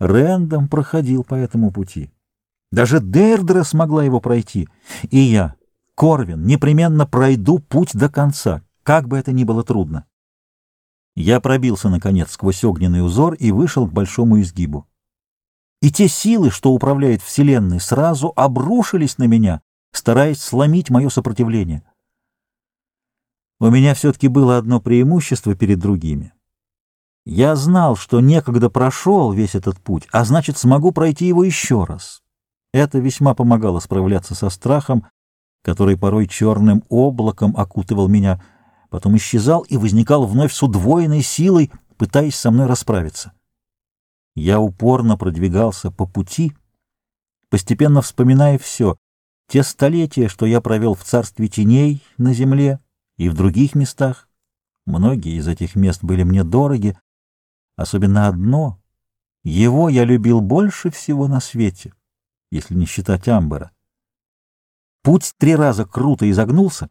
Рэндом проходил по этому пути. Даже Дердра смогла его пройти. И я, Корвин, непременно пройду путь до конца, как бы это ни было трудно. Я пробился, наконец, сквозь огненный узор и вышел к большому изгибу. И те силы, что управляют Вселенной, сразу обрушились на меня, стараясь сломить мое сопротивление. У меня все-таки было одно преимущество перед другими. Я знал, что некогда прошел весь этот путь, а значит, смогу пройти его еще раз. Это весьма помогало справляться со страхом, который порой черным облаком окутывал меня, потом исчезал и возникал вновь с удвоенной силой, пытаясь со мной расправиться. Я упорно продвигался по пути, постепенно вспоминая все, те столетия, что я провел в царстве теней на земле и в других местах. Многие из этих мест были мне дороги, особенно одно. Его я любил больше всего на свете, если не считать Амбера. Путь три раза круто изогнулся,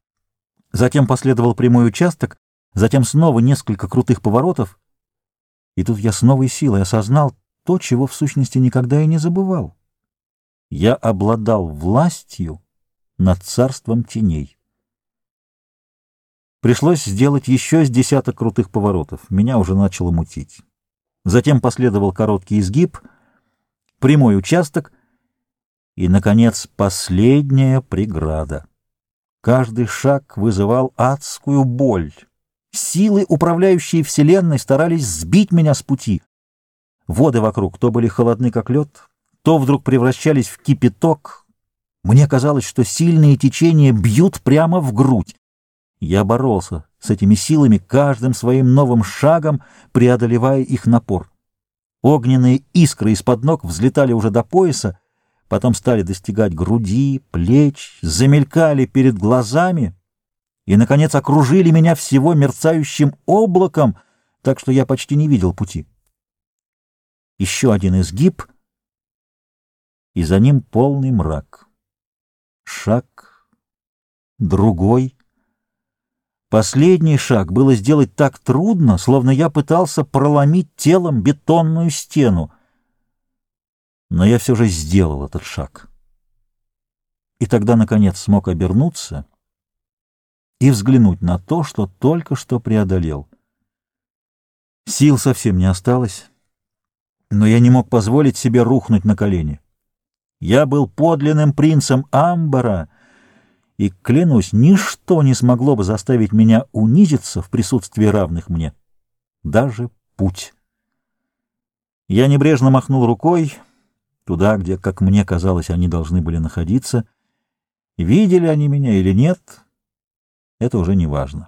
затем последовал прямой участок, затем снова несколько крутых поворотов, и тут я с новой силой осознал то, чего в сущности никогда и не забывал. Я обладал властью над царством теней. Пришлось сделать еще с десяток крутых поворотов. Меня уже начало мутить. Затем последовал короткий изгиб, прямой участок и, наконец, последняя преграда. Каждый шаг вызывал адскую боль. Силы, управляющие Вселенной, старались сбить меня с пути. Воды вокруг то были холодны, как лед, то вдруг превращались в кипяток. Мне казалось, что сильные течения бьют прямо в грудь. Я боролся с этими силами, каждым своим новым шагом преодолевая их напор. Огненные искры из-под ног взлетали уже до пояса, потом стали достигать груди, плеч, замелькали перед глазами — и, наконец, окружили меня всего мерцающим облаком, так что я почти не видел пути. Еще один изгиб, и за ним полный мрак. Шаг, другой. Последний шаг было сделать так трудно, словно я пытался проломить телом бетонную стену. Но я все же сделал этот шаг. И тогда, наконец, смог обернуться — и взглянуть на то, что только что преодолел. Сил совсем не осталось, но я не мог позволить себе рухнуть на колени. Я был подлинным принцем Амбара, и, клянусь, ничто не смогло бы заставить меня унизиться в присутствии равных мне. Даже путь. Я небрежно махнул рукой туда, где, как мне казалось, они должны были находиться. Видели они меня или нет — это уже не важно.